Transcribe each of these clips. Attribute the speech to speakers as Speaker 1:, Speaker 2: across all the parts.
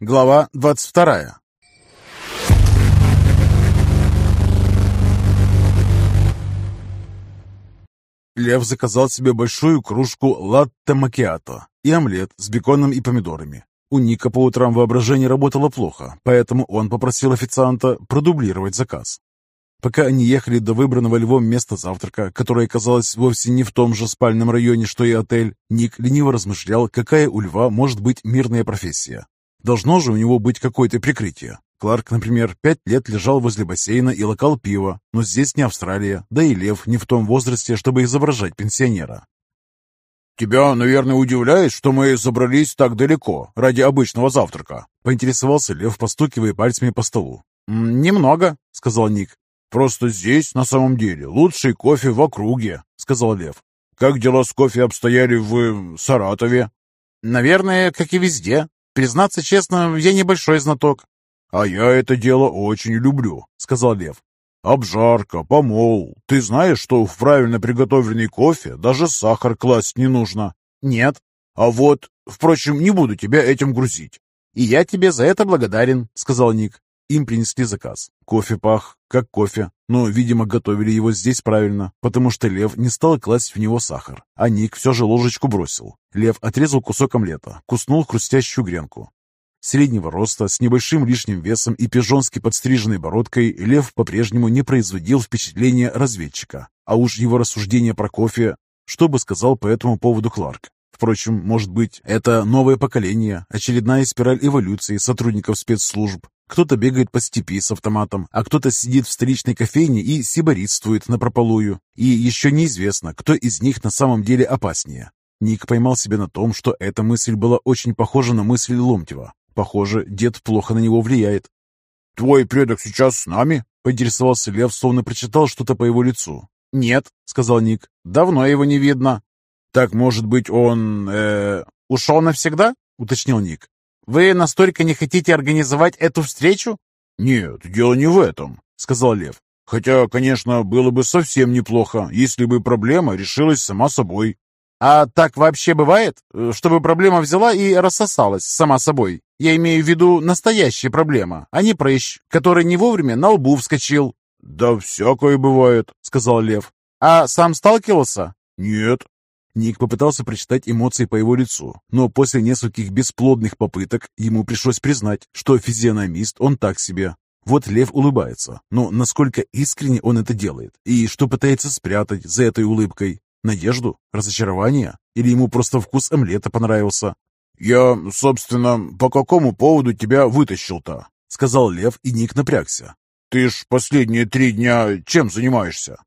Speaker 1: Глава 22 Лев заказал себе большую кружку латте-макиато и омлет с беконом и помидорами. У Ника по утрам воображение работало плохо, поэтому он попросил официанта продублировать заказ. Пока они ехали до выбранного Львом места завтрака, которое казалось вовсе не в том же спальном районе, что и отель, Ник лениво размышлял, какая у Льва может быть мирная профессия. Должно же у него быть какое-то прикрытие. Кларк, например, пять лет лежал возле бассейна и локал пиво, но здесь не Австралия, да и Лев не в том возрасте, чтобы изображать пенсионера.
Speaker 2: «Тебя, наверное, удивляет, что мы забрались так далеко ради обычного завтрака?»
Speaker 1: — поинтересовался Лев, постукивая пальцами по столу. «Немного», — сказал Ник.
Speaker 2: «Просто здесь, на самом деле, лучший кофе в округе», — сказал Лев. «Как дела с кофе обстояли в Саратове?»
Speaker 1: «Наверное, как и везде. Признаться честно, я небольшой знаток».
Speaker 2: «А я это дело очень люблю», — сказал Лев. Обжарка, помол. Ты знаешь, что в правильно приготовленный кофе даже сахар класть не нужно?
Speaker 1: Нет.
Speaker 2: А вот, впрочем, не буду тебя этим грузить.
Speaker 1: И я тебе за это благодарен, сказал Ник. Им принесли заказ. Кофе пах, как кофе, но, видимо, готовили его здесь правильно, потому что Лев не стал класть в него сахар, а Ник все же ложечку бросил. Лев отрезал кусок омлета, куснул хрустящую гренку. Среднего роста, с небольшим лишним весом и пижонски подстриженной бородкой, Лев по-прежнему не производил впечатления разведчика. А уж его рассуждения про кофе, что бы сказал по этому поводу Кларк. Впрочем, может быть, это новое поколение, очередная спираль эволюции сотрудников спецслужб. Кто-то бегает по степи с автоматом, а кто-то сидит в столичной кофейне и сиборитствует напропалую. И еще неизвестно, кто из них на самом деле опаснее. Ник поймал себя на том, что эта мысль была очень похожа на мысль Ломтева. Похоже, дед плохо на него влияет.
Speaker 2: «Твой предок сейчас с нами?»
Speaker 1: — поинтересовался Лев, словно прочитал что-то по его лицу. «Нет», — сказал Ник, — «давно его не видно».
Speaker 2: «Так, может быть, он... э
Speaker 1: «Ушел навсегда?» — уточнил Ник. «Вы настолько не хотите организовать эту встречу?»
Speaker 2: «Нет, дело не в этом», — сказал Лев. «Хотя, конечно, было бы совсем неплохо, если бы проблема решилась сама собой».
Speaker 1: «А так вообще бывает, чтобы проблема взяла и рассосалась сама собой?» Я имею в виду настоящая проблема, а не прыщ, который не вовремя на лбу вскочил.
Speaker 2: «Да всякое бывает», — сказал Лев.
Speaker 1: «А сам сталкивался?»
Speaker 2: «Нет».
Speaker 1: Ник попытался прочитать эмоции по его лицу, но после нескольких бесплодных попыток ему пришлось признать, что физиономист он так себе. Вот Лев улыбается, но насколько искренне он это делает и что пытается спрятать за этой улыбкой? Надежду? Разочарование? Или ему просто вкус омлета понравился?
Speaker 2: «Я, собственно, по какому поводу тебя вытащил-то?»
Speaker 1: — сказал Лев, и Ник напрягся.
Speaker 2: «Ты ж последние три дня чем занимаешься?»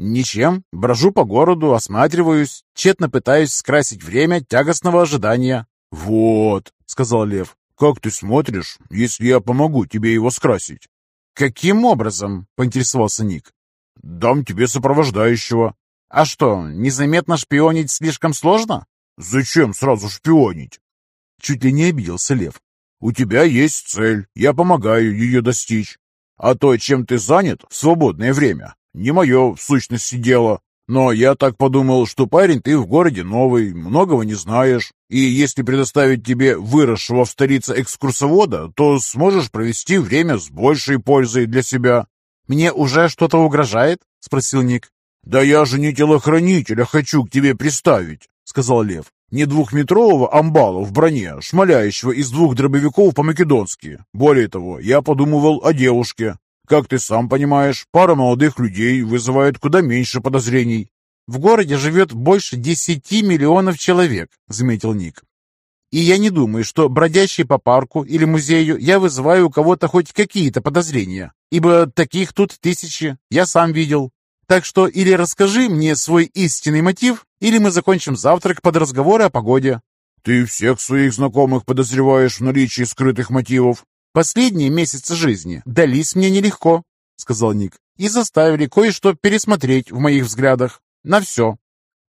Speaker 1: «Ничем. Брожу по городу, осматриваюсь, тщетно пытаюсь скрасить время тягостного ожидания».
Speaker 2: «Вот», — сказал Лев, — «как ты смотришь, если я помогу тебе его скрасить?»
Speaker 1: «Каким образом?» — поинтересовался Ник.
Speaker 2: «Дам тебе сопровождающего».
Speaker 1: «А что, незаметно шпионить слишком сложно?»
Speaker 2: «Зачем сразу шпионить?»
Speaker 1: Чуть ли не обиделся Лев.
Speaker 2: «У тебя есть цель, я помогаю ее достичь. А то, чем ты занят в свободное время, не мое, в сущности, дело. Но я так подумал, что парень ты в городе новый, многого не знаешь, и если предоставить тебе выросшего в столице экскурсовода, то сможешь провести время с большей пользой для себя».
Speaker 1: «Мне уже что-то угрожает?» — спросил Ник.
Speaker 2: «Да я же не телохранителя хочу к тебе приставить», — сказал Лев. Не двухметрового амбала в броне, шмаляющего из двух дробовиков по-македонски. Более того, я подумывал о девушке. Как ты сам понимаешь, пара молодых людей вызывает куда меньше подозрений.
Speaker 1: «В городе живет больше десяти миллионов человек», — заметил Ник. «И я не думаю, что, бродящий по парку или музею, я вызываю у кого-то хоть какие-то подозрения, ибо таких тут тысячи, я сам видел. Так что или расскажи мне свой истинный мотив, или мы закончим завтрак под разговоры о погоде».
Speaker 2: «Ты всех своих знакомых подозреваешь в наличии скрытых мотивов?»
Speaker 1: «Последние месяцы жизни дались мне нелегко», — сказал Ник, «и заставили кое-что пересмотреть в моих взглядах. На все».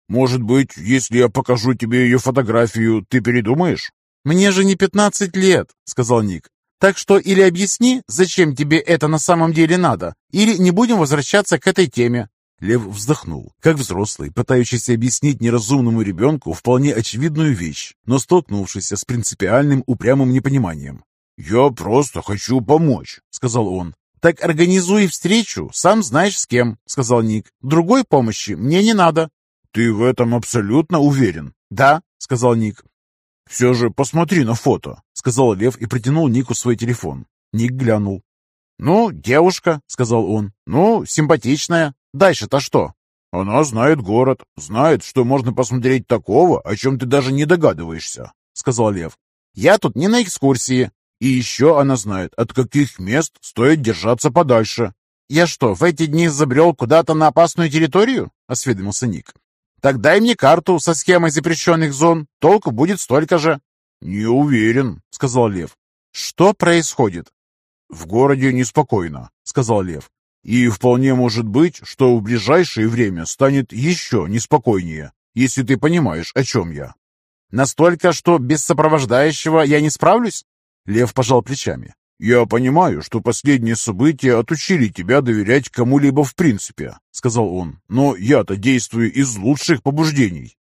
Speaker 2: «Может быть, если я покажу тебе ее фотографию, ты передумаешь?»
Speaker 1: «Мне же не пятнадцать лет», — сказал Ник. Так что или объясни, зачем тебе это на самом деле надо, или не будем возвращаться к этой теме».
Speaker 3: Лев вздохнул, как взрослый, пытающийся объяснить неразумному ребенку вполне очевидную вещь, но столкнувшийся с принципиальным упрямым непониманием.
Speaker 2: «Я просто хочу помочь», — сказал он.
Speaker 3: «Так организуй встречу, сам знаешь с кем», — сказал Ник. «Другой помощи мне не надо».
Speaker 2: «Ты в этом абсолютно уверен?»
Speaker 3: «Да», — сказал Ник.
Speaker 2: «Все же посмотри на фото», —
Speaker 3: сказал Лев и протянул Нику свой телефон. Ник глянул.
Speaker 1: «Ну, девушка», — сказал он. «Ну, симпатичная. Дальше-то что?»
Speaker 2: «Она знает город, знает, что можно посмотреть такого, о чем ты даже не догадываешься», — сказал Лев.
Speaker 1: «Я тут не на экскурсии».
Speaker 2: «И еще она знает, от каких мест стоит держаться подальше».
Speaker 1: «Я что, в эти дни забрел куда-то на опасную территорию?» — осведомился Ник. «Так дай мне карту со схемой запрещенных зон. Толку будет столько же».
Speaker 2: «Не уверен», — сказал Лев.
Speaker 1: «Что происходит?»
Speaker 2: «В городе неспокойно», — сказал Лев. «И вполне может быть, что в ближайшее время станет еще неспокойнее, если ты понимаешь, о чем я».
Speaker 1: «Настолько, что без сопровождающего я не справлюсь?»
Speaker 3: Лев пожал плечами.
Speaker 2: «Я понимаю, что последние события отучили тебя доверять кому-либо в принципе», — сказал он. «Но я-то действую из лучших побуждений».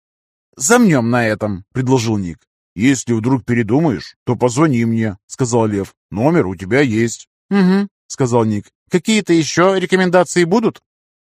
Speaker 1: «Замнем на этом», — предложил Ник.
Speaker 2: «Если вдруг передумаешь, то позвони мне», — сказал Лев. «Номер у тебя есть».
Speaker 1: «Угу», — сказал Ник. «Какие-то еще рекомендации будут?»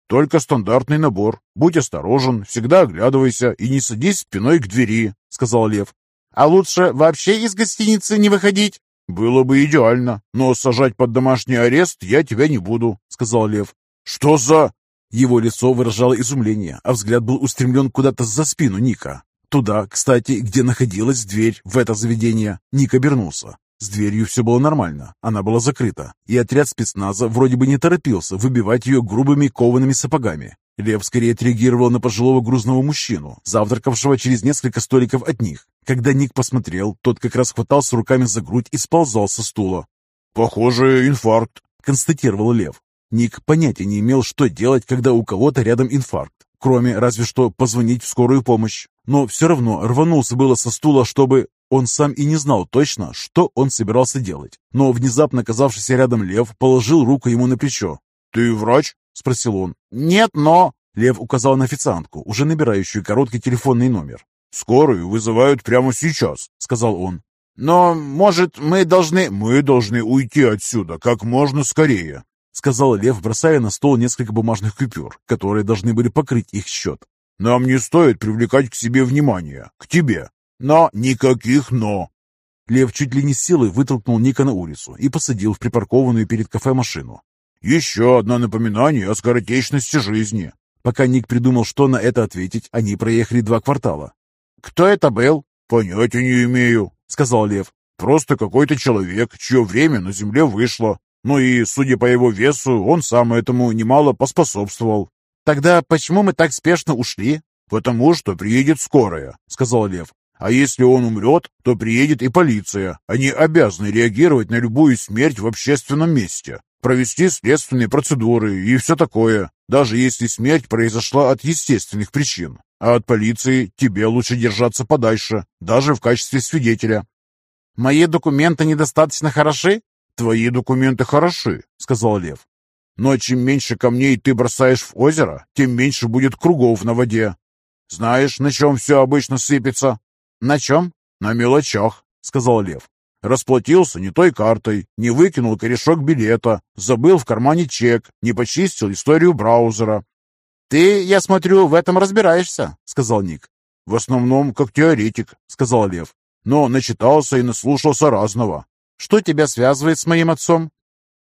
Speaker 2: «Только стандартный набор. Будь осторожен, всегда оглядывайся и не садись спиной к двери», — сказал Лев.
Speaker 1: «А лучше вообще из гостиницы не выходить?»
Speaker 2: «Было бы идеально, но сажать под домашний арест я тебя не буду», — сказал Лев. «Что за...»
Speaker 3: Его лицо выражало изумление, а взгляд был устремлен куда-то за спину Ника. Туда, кстати, где находилась дверь в это заведение. Ник обернулся. С дверью все было нормально, она была закрыта, и отряд спецназа вроде бы не торопился выбивать ее грубыми коваными сапогами. Лев скорее отреагировал на пожилого грузного мужчину, завтракавшего через несколько столиков от них. Когда Ник посмотрел, тот как раз хватался руками за грудь и сползал со стула.
Speaker 2: «Похоже, инфаркт», —
Speaker 3: констатировал Лев. Ник понятия не имел, что делать, когда у кого-то рядом инфаркт, кроме разве что позвонить в скорую помощь. Но все равно рванулся было со стула, чтобы... Он сам и не знал точно, что он собирался делать. Но внезапно оказавшийся рядом Лев положил руку ему на плечо.
Speaker 2: «Ты врач?»
Speaker 3: — спросил он.
Speaker 1: «Нет, но...»
Speaker 3: Лев указал на официантку, уже набирающую короткий телефонный номер.
Speaker 2: «Скорую вызывают прямо сейчас», — сказал он.
Speaker 1: «Но, может, мы должны...»
Speaker 2: «Мы должны уйти отсюда как можно скорее», —
Speaker 3: сказал Лев, бросая на стол несколько бумажных купюр, которые должны были покрыть их счет.
Speaker 2: «Нам не стоит привлекать к себе внимание, к тебе. Но никаких «но».
Speaker 3: Лев чуть ли не силой вытолкнул Ника на улицу и посадил в припаркованную перед кафе машину.
Speaker 2: «Еще одно напоминание о скоротечности жизни».
Speaker 3: Пока Ник придумал, что на это ответить, они проехали два квартала.
Speaker 1: «Кто это был?»
Speaker 2: «Понятия не имею», — сказал Лев. «Просто какой-то человек, чье время на земле вышло. Ну и, судя по его весу, он сам этому немало поспособствовал».
Speaker 1: «Тогда почему мы так спешно ушли?»
Speaker 2: «Потому что приедет скорая», — сказал Лев. А если он умрет, то приедет и полиция. Они обязаны реагировать на любую смерть в общественном месте, провести следственные процедуры и все такое, даже если смерть произошла от естественных причин. А от полиции тебе лучше держаться подальше, даже в качестве свидетеля.
Speaker 1: «Мои документы недостаточно хороши?»
Speaker 2: «Твои документы хороши», — сказал Лев. «Но чем меньше камней ты бросаешь в озеро, тем меньше будет кругов на воде. Знаешь, на чем все обычно сыпется?»
Speaker 1: «На чем?»
Speaker 2: «На мелочах», — сказал Лев. Расплатился не той картой, не выкинул корешок билета, забыл в кармане чек, не почистил историю браузера.
Speaker 1: «Ты, я смотрю, в этом разбираешься», — сказал Ник.
Speaker 2: «В основном, как теоретик», — сказал Лев. «Но начитался и наслушался разного».
Speaker 1: «Что тебя связывает с моим отцом?»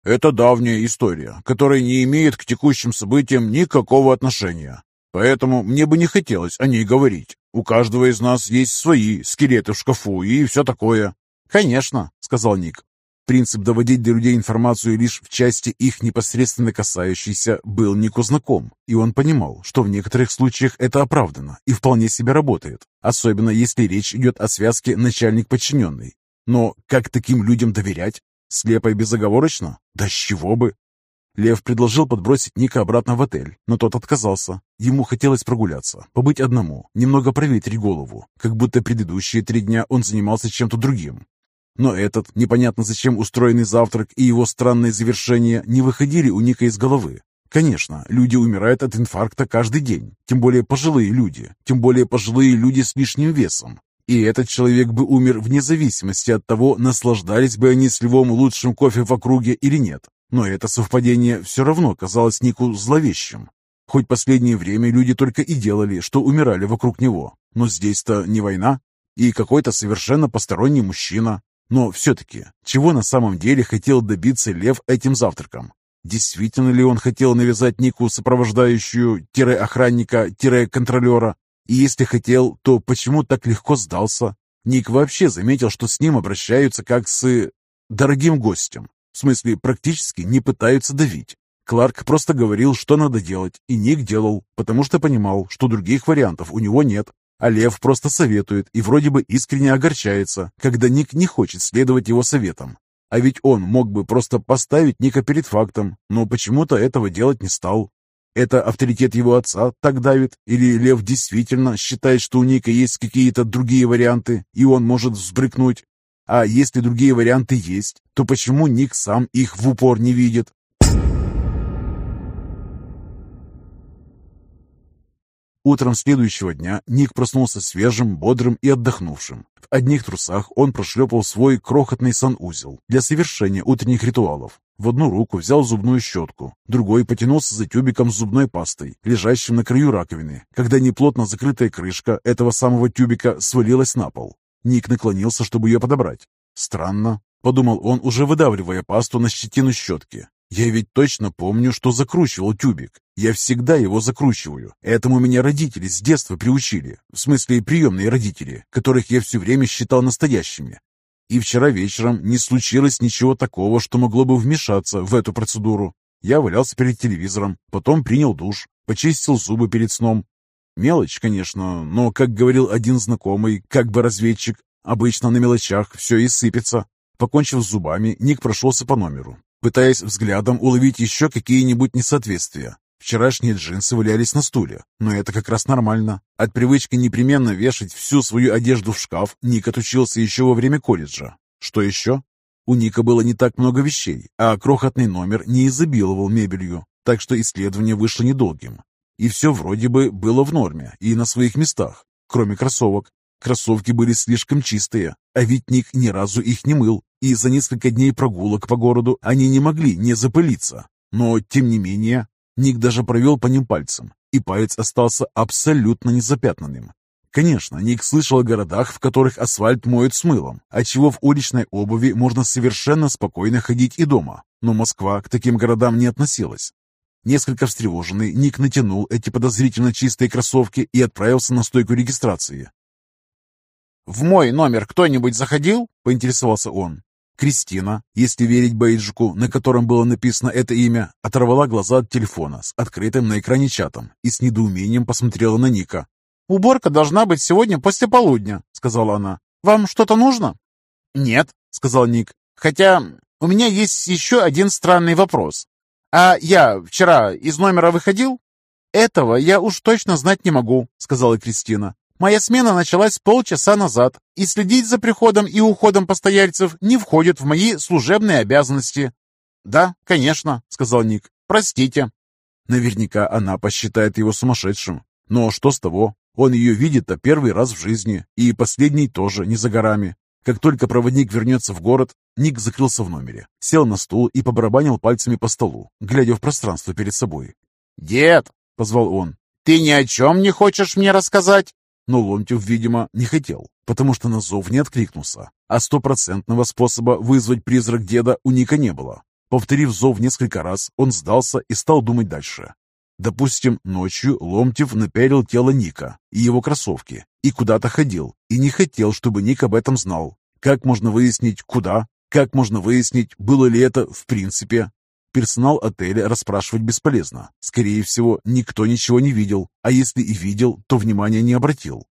Speaker 2: «Это давняя история, которая не имеет к текущим событиям никакого отношения. Поэтому мне бы не хотелось о ней говорить. У каждого из нас есть свои скелеты в шкафу и все такое».
Speaker 3: «Конечно», — сказал Ник. Принцип доводить до людей информацию лишь в части их непосредственно касающейся был Нику знаком, и он понимал, что в некоторых случаях это оправдано и вполне себе работает, особенно если речь идет о связке начальник-подчиненный. Но как таким людям доверять? Слепо и безоговорочно? Да с чего бы? Лев предложил подбросить Ника обратно в отель, но тот отказался. Ему хотелось прогуляться, побыть одному, немного проветрить голову, как будто предыдущие три дня он занимался чем-то другим. Но этот, непонятно зачем устроенный завтрак и его странное завершение не выходили у Ника из головы. Конечно, люди умирают от инфаркта каждый день, тем более пожилые люди, тем более пожилые люди с лишним весом. И этот человек бы умер вне зависимости от того, наслаждались бы они с Львом лучшим кофе в округе или нет. Но это совпадение все равно казалось Нику зловещим. Хоть последнее время люди только и делали, что умирали вокруг него. Но здесь-то не война, и какой-то совершенно посторонний мужчина. Но все-таки, чего на самом деле хотел добиться Лев этим завтраком? Действительно ли он хотел навязать Нику сопровождающую-охранника-контролера? И если хотел, то почему так легко сдался? Ник вообще заметил, что с ним обращаются как с... дорогим гостем. В смысле, практически не пытаются давить. Кларк просто говорил, что надо делать, и Ник делал, потому что понимал, что других вариантов у него нет. А Лев просто советует и вроде бы искренне огорчается, когда Ник не хочет следовать его советам. А ведь он мог бы просто поставить Ника перед фактом, но почему-то этого делать не стал. Это авторитет его отца так давит? Или Лев действительно считает, что у Ника есть какие-то другие варианты, и он может взбрыкнуть? А если другие варианты есть, то почему Ник сам их в упор не видит? Утром следующего дня Ник проснулся свежим, бодрым и отдохнувшим. В одних трусах он прошлепал свой крохотный санузел для совершения утренних ритуалов. В одну руку взял зубную щетку, другой потянулся за тюбиком с зубной пастой, лежащим на краю раковины, когда неплотно закрытая крышка этого самого тюбика свалилась на пол. Ник наклонился, чтобы ее подобрать. «Странно», — подумал он, уже выдавливая пасту на щетину щетки. Я ведь точно помню, что закручивал тюбик. Я всегда его закручиваю. Этому меня родители с детства приучили. В смысле, приемные родители, которых я все время считал настоящими. И вчера вечером не случилось ничего такого, что могло бы вмешаться в эту процедуру. Я валялся перед телевизором, потом принял душ, почистил зубы перед сном. Мелочь, конечно, но, как говорил один знакомый, как бы разведчик, обычно на мелочах все и сыпется. Покончив с зубами, Ник прошелся по номеру, пытаясь взглядом уловить еще какие-нибудь несоответствия. Вчерашние джинсы валялись на стуле, но это как раз нормально. От привычки непременно вешать всю свою одежду в шкаф Ник отучился еще во время колледжа. Что еще? У Ника было не так много вещей, а крохотный номер не изобиловал мебелью, так что исследование вышло недолгим. И все вроде бы было в норме и на своих местах, кроме кроссовок. Кроссовки были слишком чистые, а ведь Ник ни разу их не мыл и за несколько дней прогулок по городу они не могли не запылиться. Но, тем не менее, Ник даже провел по ним пальцем, и палец остался абсолютно незапятнанным. Конечно, Ник слышал о городах, в которых асфальт моют с мылом, отчего в уличной обуви можно совершенно спокойно ходить и дома, но Москва к таким городам не относилась. Несколько встревоженный, Ник натянул эти подозрительно чистые кроссовки и отправился на стойку регистрации. «В мой номер кто-нибудь заходил?» – поинтересовался он. Кристина, если верить бейджику, на котором было написано это имя, оторвала глаза от телефона с открытым на экране чатом и с недоумением посмотрела на Ника. «Уборка должна быть сегодня после полудня», — сказала она. «Вам что-то нужно?» «Нет», — сказал Ник. «Хотя у меня есть еще один странный вопрос. А я вчера из номера выходил?» «Этого я уж точно знать не могу», — сказала Кристина. Моя смена началась полчаса назад, и следить за приходом и уходом постояльцев не входит в мои служебные обязанности». «Да, конечно», — сказал Ник. «Простите». Наверняка она посчитает его сумасшедшим. Но что с того? Он ее видит-то первый раз в жизни, и последний тоже не за горами. Как только проводник вернется в город, Ник закрылся в номере, сел на стул и побарабанил пальцами по столу, глядя в пространство перед собой. «Дед!» — позвал он. «Ты ни о чем не хочешь мне рассказать?» Но Ломтев, видимо, не хотел, потому что на зов не откликнулся, а стопроцентного способа вызвать призрак деда у Ника не было. Повторив зов несколько раз, он сдался и стал думать дальше. Допустим, ночью Ломтев напялил тело Ника и его кроссовки и куда-то ходил, и не хотел, чтобы Ник об этом знал. Как можно выяснить, куда? Как можно выяснить, было ли это в принципе? Персонал отеля расспрашивать бесполезно. Скорее всего, никто ничего не видел, а если и видел, то внимания не обратил.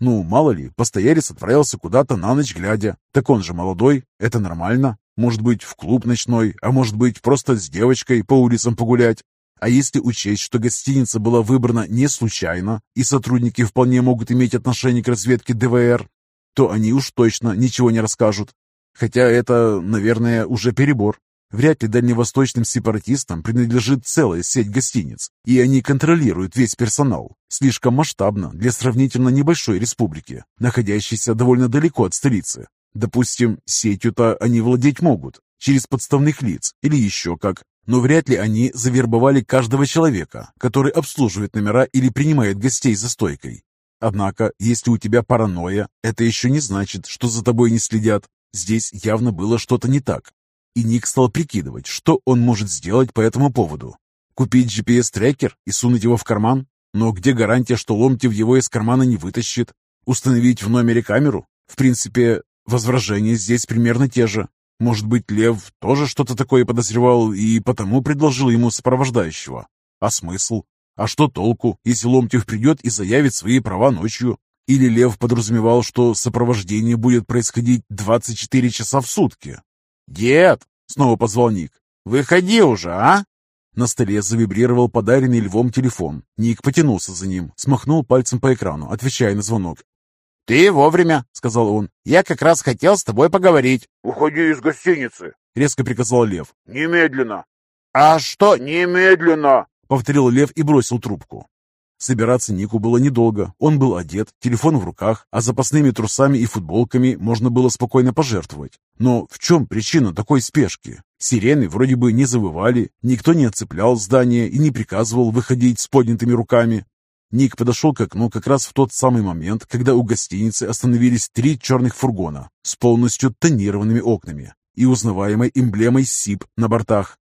Speaker 3: Ну, мало ли, постоялец отправился куда-то на ночь глядя. Так он же молодой, это нормально. Может быть, в клуб ночной, а может быть, просто с девочкой по улицам погулять. А если учесть, что гостиница была выбрана не случайно, и сотрудники вполне могут иметь отношение к разведке ДВР, то они уж точно ничего не расскажут. Хотя это, наверное, уже перебор. Вряд ли дальневосточным сепаратистам принадлежит целая сеть гостиниц, и они контролируют весь персонал. Слишком масштабно для сравнительно небольшой республики, находящейся довольно далеко от столицы. Допустим, сетью-то они владеть могут, через подставных лиц или еще как, но вряд ли они завербовали каждого человека, который обслуживает номера или принимает гостей за стойкой. Однако, если у тебя паранойя, это еще не значит, что за тобой не следят. Здесь явно было что-то не так. И Ник стал прикидывать, что он может сделать по этому поводу. Купить GPS-трекер и сунуть его в карман? Но где гарантия, что Ломтев его из кармана не вытащит? Установить в номере камеру? В принципе, возражения здесь примерно те же. Может быть, Лев тоже что-то такое подозревал и потому предложил ему сопровождающего? А смысл? А что толку, если Ломтев придет и заявит свои права ночью? Или Лев подразумевал, что сопровождение будет происходить 24 часа в сутки?
Speaker 2: «Дед!» — снова позвал Ник. «Выходи уже, а?»
Speaker 3: На столе завибрировал подаренный львом телефон. Ник потянулся за ним, смахнул пальцем по экрану, отвечая на звонок.
Speaker 2: «Ты вовремя», — сказал он. «Я как раз хотел с тобой поговорить».
Speaker 1: «Уходи из гостиницы», —
Speaker 3: резко приказал Лев.
Speaker 1: «Немедленно».
Speaker 2: «А что немедленно?»
Speaker 3: — повторил Лев и бросил трубку. Собираться Нику было недолго. Он был одет, телефон в руках, а запасными трусами и футболками можно было спокойно пожертвовать. Но в чем причина такой спешки? Сирены вроде бы не завывали, никто не отцеплял здание и не приказывал выходить с поднятыми руками. Ник подошел к окну как раз в тот самый момент, когда у гостиницы остановились три черных фургона с полностью тонированными окнами и узнаваемой эмблемой СИП на бортах.